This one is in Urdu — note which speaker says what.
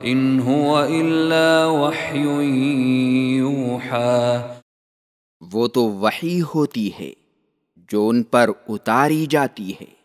Speaker 1: ان هو الا وحی یوحا۔
Speaker 2: وہ تو وحی ہوتی ہے جو ان پر اتاری جاتی ہے۔